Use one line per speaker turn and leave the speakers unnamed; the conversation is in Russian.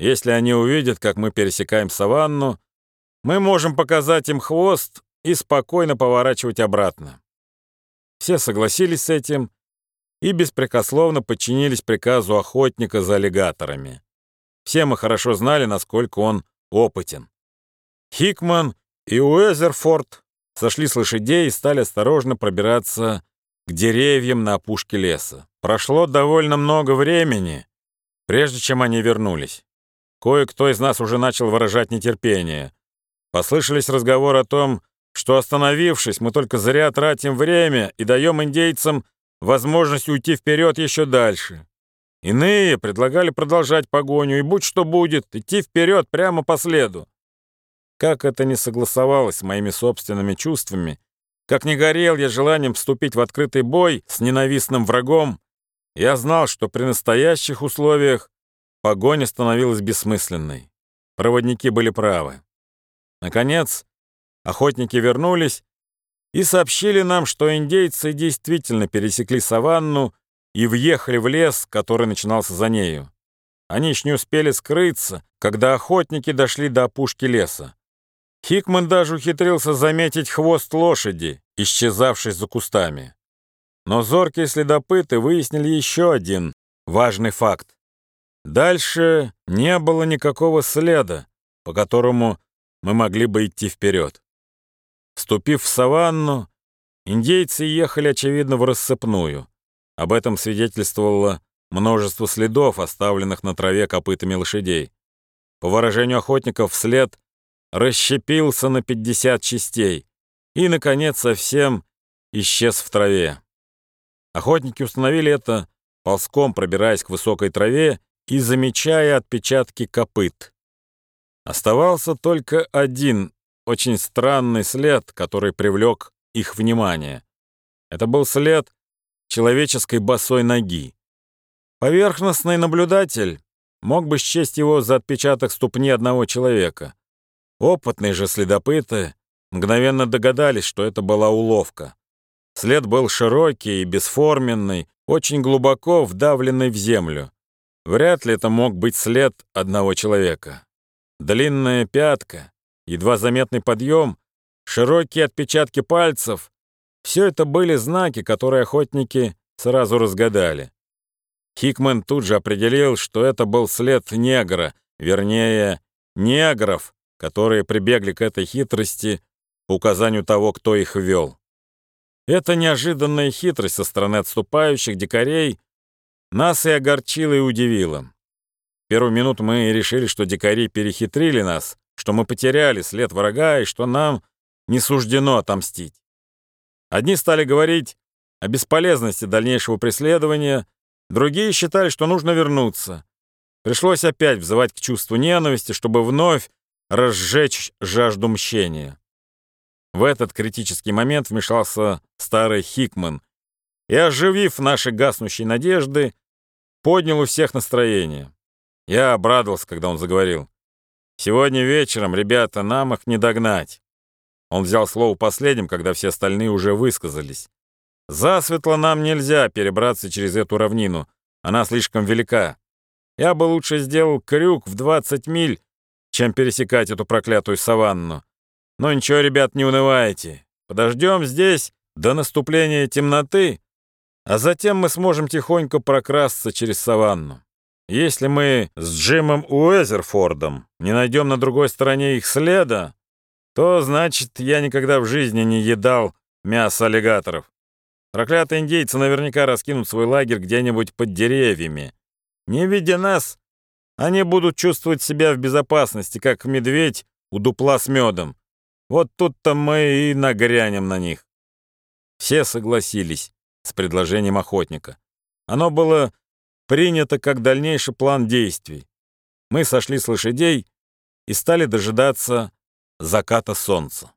Если они увидят, как мы пересекаем саванну, мы можем показать им хвост и спокойно поворачивать обратно. Все согласились с этим и беспрекословно подчинились приказу охотника за аллигаторами. Все мы хорошо знали, насколько он опытен. Хикман и Уэзерфорд сошли с лошадей и стали осторожно пробираться к деревьям на опушке леса. Прошло довольно много времени, прежде чем они вернулись. Кое-кто из нас уже начал выражать нетерпение. Послышались разговоры о том, что, остановившись, мы только зря тратим время и даем индейцам возможность уйти вперед еще дальше. Иные предлагали продолжать погоню, и будь что будет, идти вперед прямо по следу. Как это не согласовалось с моими собственными чувствами, как не горел я желанием вступить в открытый бой с ненавистным врагом, я знал, что при настоящих условиях погоня становилась бессмысленной. Проводники были правы. Наконец, охотники вернулись и сообщили нам, что индейцы действительно пересекли саванну и въехали в лес, который начинался за нею. Они еще не успели скрыться, когда охотники дошли до опушки леса. Хикман даже ухитрился заметить хвост лошади, исчезавший за кустами. Но зоркие следопыты выяснили еще один важный факт. Дальше не было никакого следа, по которому мы могли бы идти вперед. Вступив в саванну, индейцы ехали, очевидно, в рассыпную. Об этом свидетельствовало множество следов, оставленных на траве копытами лошадей. По выражению охотников, след расщепился на 50 частей и, наконец, совсем исчез в траве. Охотники установили это, ползком пробираясь к высокой траве и замечая отпечатки копыт. Оставался только один очень странный след, который привлек их внимание. Это был след человеческой босой ноги. Поверхностный наблюдатель мог бы счесть его за отпечаток ступни одного человека. Опытные же следопыты мгновенно догадались, что это была уловка. След был широкий и бесформенный, очень глубоко вдавленный в землю. Вряд ли это мог быть след одного человека. Длинная пятка, едва заметный подъем, широкие отпечатки пальцев — все это были знаки, которые охотники сразу разгадали. Хикман тут же определил, что это был след негра, вернее, негров, которые прибегли к этой хитрости по указанию того, кто их вел. Эта неожиданная хитрость со стороны отступающих дикарей нас и огорчила, и удивила. В первую минуту мы решили, что дикари перехитрили нас, что мы потеряли след врага и что нам не суждено отомстить. Одни стали говорить о бесполезности дальнейшего преследования, другие считали, что нужно вернуться. Пришлось опять взывать к чувству ненависти, чтобы вновь разжечь жажду мщения. В этот критический момент вмешался старый Хикман и, оживив наши гаснущие надежды, поднял у всех настроение. Я обрадовался, когда он заговорил. «Сегодня вечером, ребята, нам их не догнать». Он взял слово последним, когда все остальные уже высказались. «Засветло нам нельзя перебраться через эту равнину. Она слишком велика. Я бы лучше сделал крюк в 20 миль, чем пересекать эту проклятую саванну. Но ничего, ребят, не унывайте. Подождем здесь до наступления темноты, а затем мы сможем тихонько прокрасться через саванну. Если мы с Джимом Уэзерфордом не найдем на другой стороне их следа, то, значит, я никогда в жизни не едал мясо аллигаторов. Проклятые индейцы наверняка раскинут свой лагерь где-нибудь под деревьями. Не видя нас, они будут чувствовать себя в безопасности, как медведь у дупла с медом. Вот тут-то мы и нагрянем на них. Все согласились с предложением охотника. Оно было принято как дальнейший план действий. Мы сошли с лошадей и стали дожидаться заката солнца.